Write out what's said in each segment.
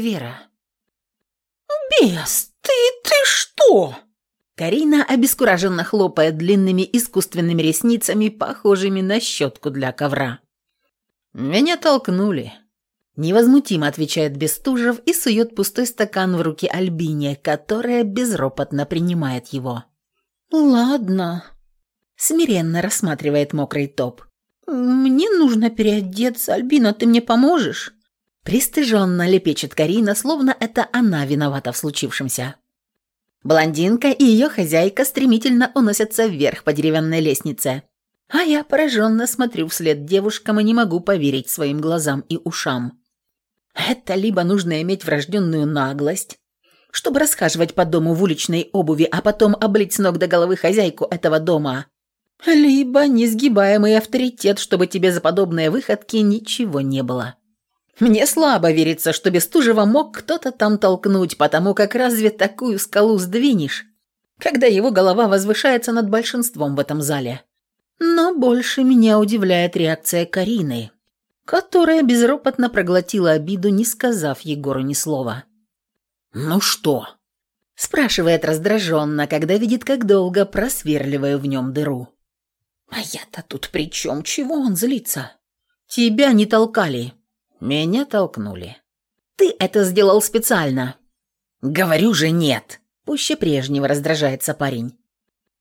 Вера. «Бес, ты, ты что?» Карина обескураженно хлопает длинными искусственными ресницами, похожими на щетку для ковра. «Меня толкнули», – невозмутимо отвечает Бестужев и сует пустой стакан в руки Альбине, которая безропотно принимает его. «Ладно», – смиренно рассматривает мокрый топ. «Мне нужно переодеться. Альбина, ты мне поможешь?» Пристыженно лепечет Карина, словно это она виновата в случившемся. Блондинка и ее хозяйка стремительно уносятся вверх по деревянной лестнице. А я пораженно смотрю вслед девушкам и не могу поверить своим глазам и ушам. Это либо нужно иметь врожденную наглость, чтобы расхаживать по дому в уличной обуви, а потом облить с ног до головы хозяйку этого дома, либо несгибаемый авторитет, чтобы тебе за подобные выходки ничего не было. Мне слабо верится, что Бестужева мог кто-то там толкнуть, потому как разве такую скалу сдвинешь, когда его голова возвышается над большинством в этом зале. Но больше меня удивляет реакция Карины, которая безропотно проглотила обиду, не сказав Егору ни слова. «Ну что?» – спрашивает раздраженно, когда видит, как долго просверливаю в нем дыру. «А я-то тут при чем? Чего он злится?» «Тебя не толкали», меня толкнули. «Ты это сделал специально!» «Говорю же нет!» Пуще прежнего раздражается парень.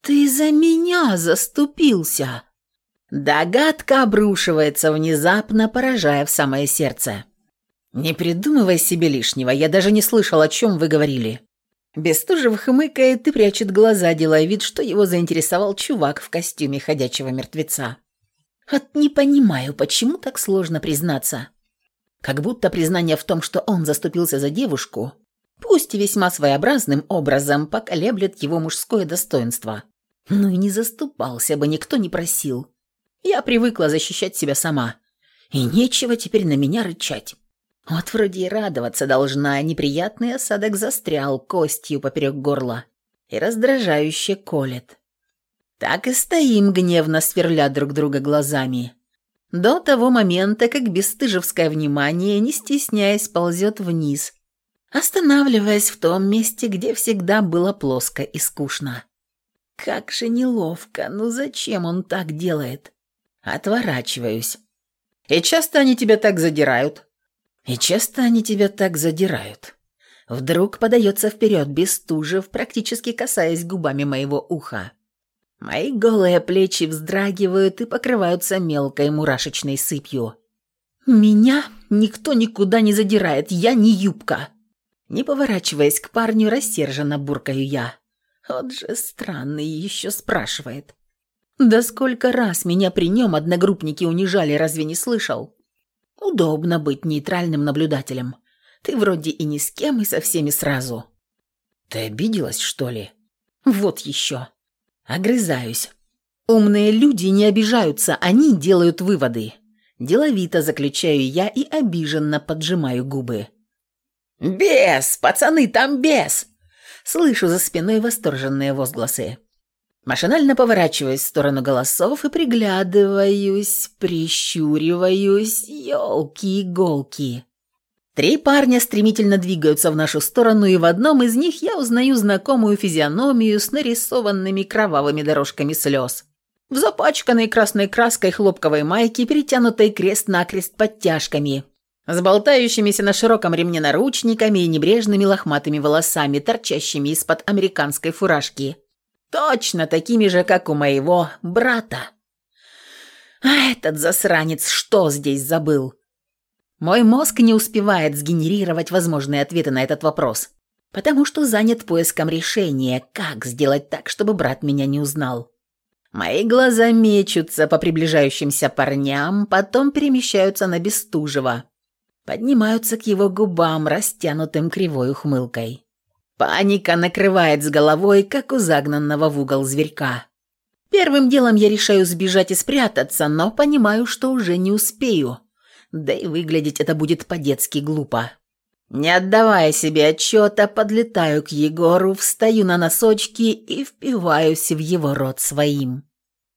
«Ты за меня заступился!» Догадка обрушивается внезапно, поражая в самое сердце. «Не придумывай себе лишнего, я даже не слышал, о чем вы говорили». Бестужев хмыкает и прячет глаза, делая вид, что его заинтересовал чувак в костюме ходячего мертвеца. «Вот не понимаю, почему так сложно признаться. Как будто признание в том, что он заступился за девушку, пусть и весьма своеобразным образом, поколеблет его мужское достоинство. Ну и не заступался бы, никто не просил. Я привыкла защищать себя сама. И нечего теперь на меня рычать. Вот вроде и радоваться должна, а неприятный осадок застрял костью поперек горла и раздражающе колет. Так и стоим, гневно сверля друг друга глазами. До того момента, как бесстыжевское внимание, не стесняясь, ползет вниз, останавливаясь в том месте, где всегда было плоско и скучно. Как же неловко, ну зачем он так делает? Отворачиваюсь. И часто они тебя так задирают? И часто они тебя так задирают. Вдруг подается вперед Бестужев, практически касаясь губами моего уха. Мои голые плечи вздрагивают и покрываются мелкой мурашечной сыпью. «Меня никто никуда не задирает, я не юбка!» Не поворачиваясь к парню, рассерженно буркаю я. Вот же странный еще спрашивает. «Да сколько раз меня при нем одногруппники унижали, разве не слышал?» «Удобно быть нейтральным наблюдателем. Ты вроде и ни с кем, и со всеми сразу». «Ты обиделась, что ли?» «Вот еще. Огрызаюсь. Умные люди не обижаются, они делают выводы. Деловито заключаю я и обиженно поджимаю губы. «Бес! Пацаны, там бес!» Слышу за спиной восторженные возгласы. Машинально поворачиваюсь в сторону голосов и приглядываюсь, прищуриваюсь. Ёлки-иголки. Три парня стремительно двигаются в нашу сторону, и в одном из них я узнаю знакомую физиономию с нарисованными кровавыми дорожками слез. В запачканной красной краской хлопковой майке, перетянутой крест-накрест подтяжками, с болтающимися на широком ремне наручниками и небрежными лохматыми волосами, торчащими из-под американской фуражки. Точно такими же, как у моего брата. А этот засранец что здесь забыл? Мой мозг не успевает сгенерировать возможные ответы на этот вопрос, потому что занят поиском решения, как сделать так, чтобы брат меня не узнал. Мои глаза мечутся по приближающимся парням, потом перемещаются на Бестужева, поднимаются к его губам, растянутым кривой ухмылкой. Паника накрывает с головой, как у загнанного в угол зверька. Первым делом я решаю сбежать и спрятаться, но понимаю, что уже не успею да и выглядеть это будет по-детски глупо. Не отдавая себе отчета, подлетаю к Егору, встаю на носочки и впиваюсь в его рот своим.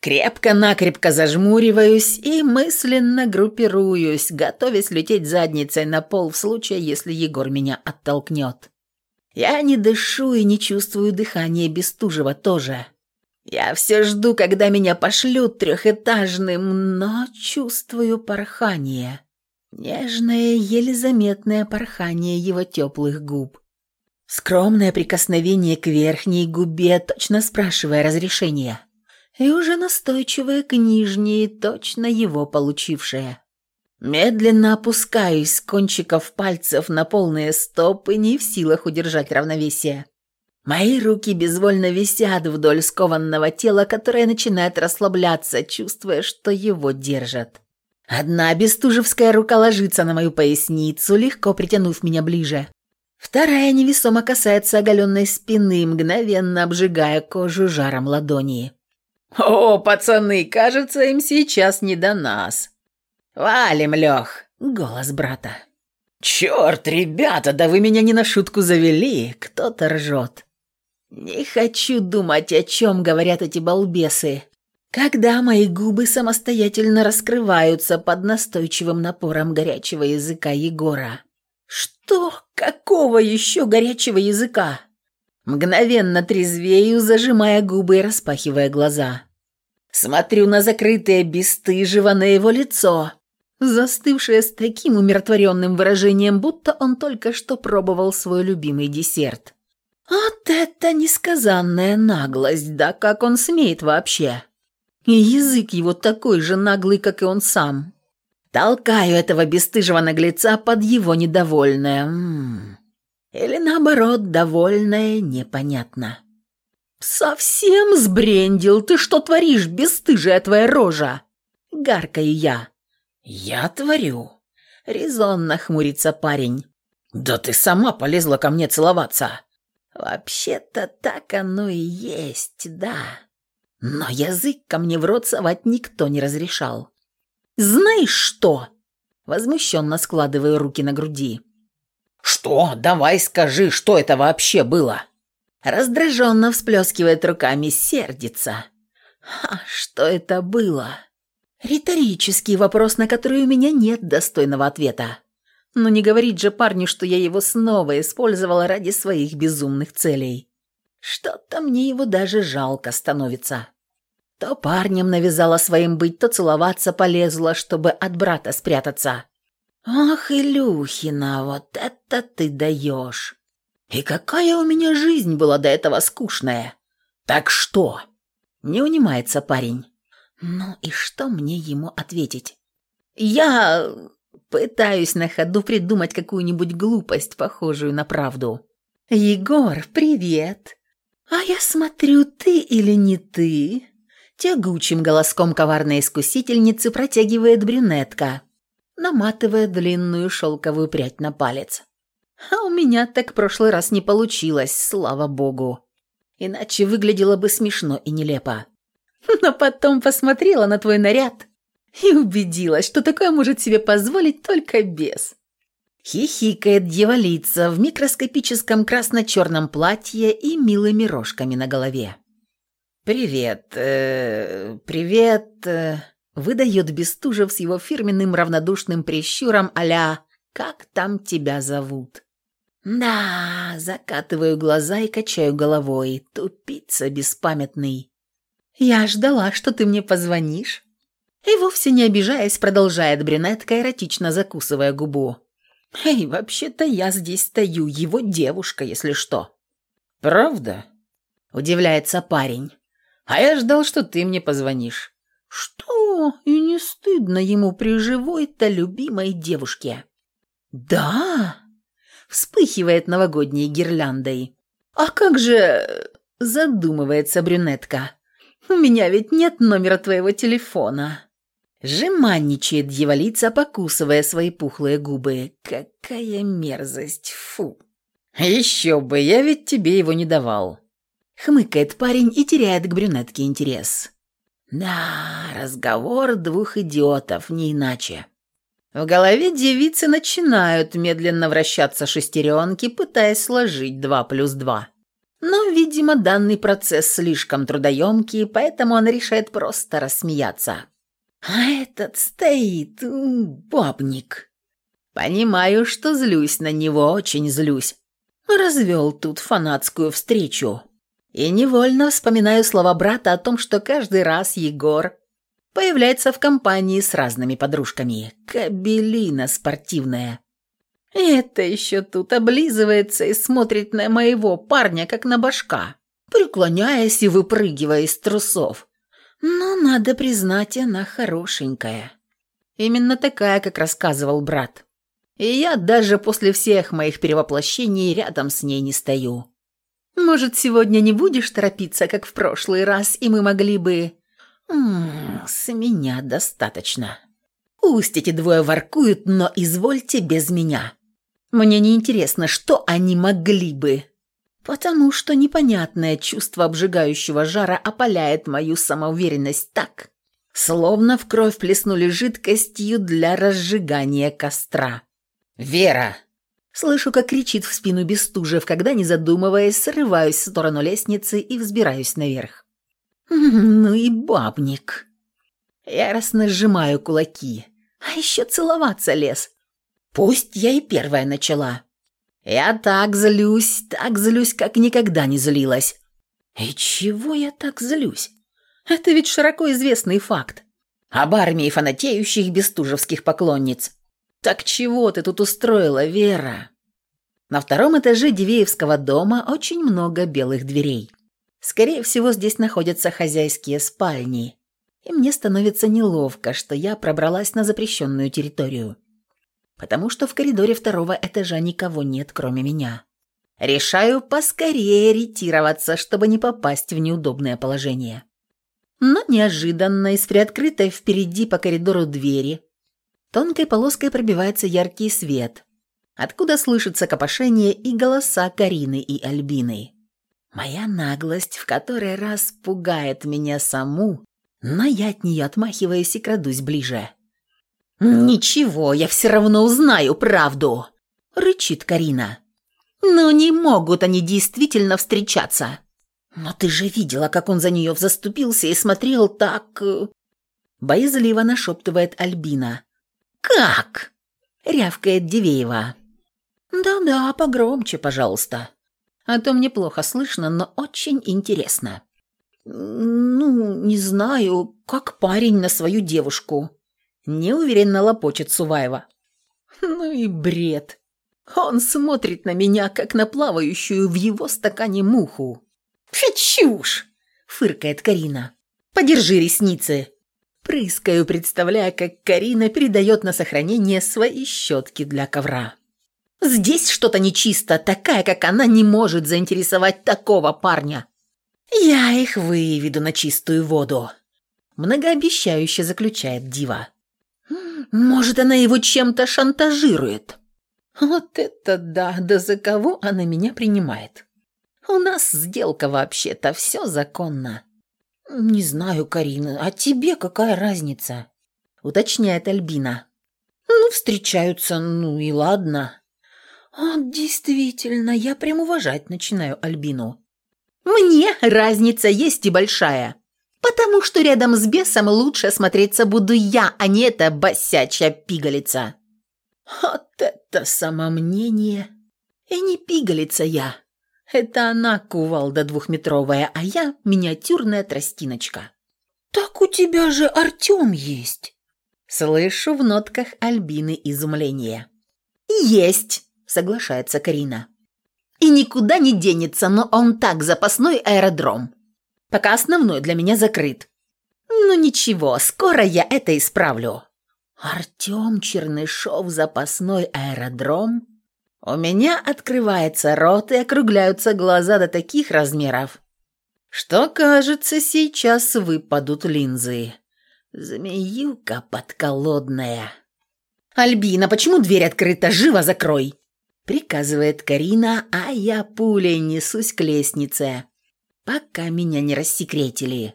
Крепко-накрепко зажмуриваюсь и мысленно группируюсь, готовясь лететь задницей на пол в случае, если Егор меня оттолкнет. Я не дышу и не чувствую дыхания Бестужева тоже. Я все жду, когда меня пошлют трехэтажным, но чувствую порхание. Нежное, еле заметное порхание его теплых губ. Скромное прикосновение к верхней губе, точно спрашивая разрешения и уже настойчивая к нижней, точно его получившая. Медленно опускаюсь с кончиков пальцев на полные стопы, не в силах удержать равновесие. Мои руки безвольно висят вдоль скованного тела, которое начинает расслабляться, чувствуя, что его держат. Одна бестужевская рука ложится на мою поясницу, легко притянув меня ближе. Вторая невесомо касается оголенной спины, мгновенно обжигая кожу жаром ладони. «О, пацаны, кажется, им сейчас не до нас. Валим, Лех!» — голос брата. «Черт, ребята, да вы меня не на шутку завели!» — кто-то ржет. «Не хочу думать, о чем говорят эти балбесы, когда мои губы самостоятельно раскрываются под настойчивым напором горячего языка Егора. Что? Какого еще горячего языка?» Мгновенно трезвею, зажимая губы и распахивая глаза. Смотрю на закрытое бесстыжего на его лицо, застывшее с таким умиротворенным выражением, будто он только что пробовал свой любимый десерт. Вот это несказанная наглость, да как он смеет вообще? И язык его такой же наглый, как и он сам. Толкаю этого бесстыжего наглеца под его недовольное. М -м -м. Или наоборот, довольное непонятно. «Совсем сбрендил? Ты что творишь, бесстыжая твоя рожа?» Гаркаю я. «Я творю?» Резонно хмурится парень. «Да ты сама полезла ко мне целоваться!» «Вообще-то так оно и есть, да. Но язык ко мне в рот совать никто не разрешал. Знаешь что?» Возмущенно складываю руки на груди. «Что? Давай скажи, что это вообще было?» Раздраженно всплескивает руками, сердится. «А что это было?» Риторический вопрос, на который у меня нет достойного ответа. Но не говорить же парню, что я его снова использовала ради своих безумных целей. Что-то мне его даже жалко становится. То парнем навязала своим быть, то целоваться полезла, чтобы от брата спрятаться. «Ах, Илюхина, вот это ты даешь! И какая у меня жизнь была до этого скучная! Так что?» Не унимается парень. «Ну и что мне ему ответить?» «Я пытаюсь на ходу придумать какую-нибудь глупость, похожую на правду». «Егор, привет!» «А я смотрю, ты или не ты?» Тягучим голоском коварной искусительницы протягивает брюнетка, наматывая длинную шелковую прядь на палец. А у меня так прошлый раз не получилось, слава богу. Иначе выглядело бы смешно и нелепо. Но потом посмотрела на твой наряд и убедилась, что такое может себе позволить только бес. Хихикает дьяволица в микроскопическом красно-черном платье и милыми рожками на голове. «Привет, э, привет...» э, Выдает Бестужев с его фирменным равнодушным прищуром а «Как там тебя зовут?» «Да», закатываю глаза и качаю головой, тупица беспамятный. «Я ждала, что ты мне позвонишь». И вовсе не обижаясь, продолжает брюнетка, эротично закусывая губу. «Эй, вообще-то я здесь стою, его девушка, если что». «Правда?» – удивляется парень. «А я ждал, что ты мне позвонишь». Что? И не стыдно ему при живой-то любимой девушке? Да, вспыхивает новогодней гирляндой. А как же... Задумывается брюнетка. У меня ведь нет номера твоего телефона. Жеманничает дьяволица, покусывая свои пухлые губы. Какая мерзость, фу. Еще бы, я ведь тебе его не давал. Хмыкает парень и теряет к брюнетке интерес. Да, разговор двух идиотов, не иначе. В голове девицы начинают медленно вращаться шестеренки, пытаясь сложить два плюс два. Но, видимо, данный процесс слишком трудоемкий, поэтому она решает просто рассмеяться. А этот стоит, бабник. Понимаю, что злюсь на него, очень злюсь. Развел тут фанатскую встречу. И невольно вспоминаю слова брата о том, что каждый раз Егор появляется в компании с разными подружками. Кабелина спортивная. И это еще тут облизывается и смотрит на моего парня, как на башка, преклоняясь и выпрыгивая из трусов. Но, надо признать, она хорошенькая. Именно такая, как рассказывал брат. И я даже после всех моих перевоплощений рядом с ней не стою. Может, сегодня не будешь торопиться, как в прошлый раз, и мы могли бы... М -м, с меня достаточно. Пусть эти двое воркуют, но извольте без меня. Мне не интересно, что они могли бы. Потому что непонятное чувство обжигающего жара опаляет мою самоуверенность так, словно в кровь плеснули жидкостью для разжигания костра. «Вера!» Слышу, как кричит в спину Бестужев, когда, не задумываясь, срываюсь в сторону лестницы и взбираюсь наверх. «Ну и бабник!» Яростно сжимаю кулаки. А еще целоваться лез. Пусть я и первая начала. Я так злюсь, так злюсь, как никогда не злилась. И чего я так злюсь? Это ведь широко известный факт. Об армии фанатеющих бестужевских поклонниц. «Так чего ты тут устроила, Вера?» На втором этаже Дивеевского дома очень много белых дверей. Скорее всего, здесь находятся хозяйские спальни. И мне становится неловко, что я пробралась на запрещенную территорию. Потому что в коридоре второго этажа никого нет, кроме меня. Решаю поскорее ретироваться, чтобы не попасть в неудобное положение. Но неожиданно из приоткрытой впереди по коридору двери Тонкой полоской пробивается яркий свет, откуда слышится копошение и голоса Карины и Альбины. Моя наглость в который раз пугает меня саму, но я от нее отмахиваюсь и крадусь ближе. «Ничего, я все равно узнаю правду», — рычит Карина. «Но не могут они действительно встречаться». «Но ты же видела, как он за нее заступился и смотрел так...» э, Боязливо нашептывает Альбина. «Как?» — рявкает Дивеева. «Да-да, погромче, пожалуйста. А то мне плохо слышно, но очень интересно». «Ну, не знаю, как парень на свою девушку». Неуверенно лопочет Суваева. «Ну и бред. Он смотрит на меня, как на плавающую в его стакане муху». «Фи, фыркает Карина. «Подержи ресницы!» Прыскаю, представляя, как Карина передает на сохранение свои щетки для ковра. Здесь что-то нечисто, такая, как она, не может заинтересовать такого парня. Я их выведу на чистую воду. Многообещающе заключает Дива. Может, она его чем-то шантажирует. Вот это да, да за кого она меня принимает? У нас сделка вообще-то, все законно. «Не знаю, Карина, а тебе какая разница?» — уточняет Альбина. «Ну, встречаются, ну и ладно». «А, действительно, я прям уважать начинаю Альбину». «Мне разница есть и большая, потому что рядом с бесом лучше смотреться буду я, а не эта босячая пигалица». «Вот это самомнение! И не пигалица я!» Это она кувалда двухметровая, а я миниатюрная тростиночка. «Так у тебя же Артем есть!» Слышу в нотках Альбины изумление. «Есть!» — соглашается Карина. «И никуда не денется, но он так запасной аэродром. Пока основной для меня закрыт. Ну ничего, скоро я это исправлю». «Артем Чернышов, запасной аэродром?» У меня открывается рот и округляются глаза до таких размеров, что, кажется, сейчас выпадут линзы. Змеюка подколодная. «Альбина, почему дверь открыта? Живо закрой!» Приказывает Карина, а я пулей несусь к лестнице, пока меня не рассекретили.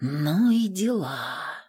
Ну и дела.